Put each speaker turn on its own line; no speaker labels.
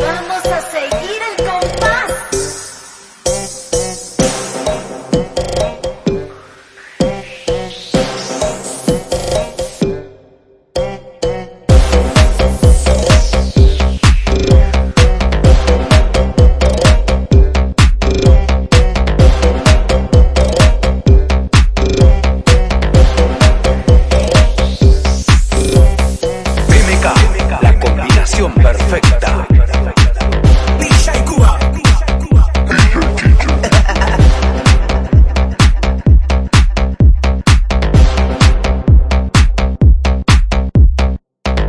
Vamos aceitar.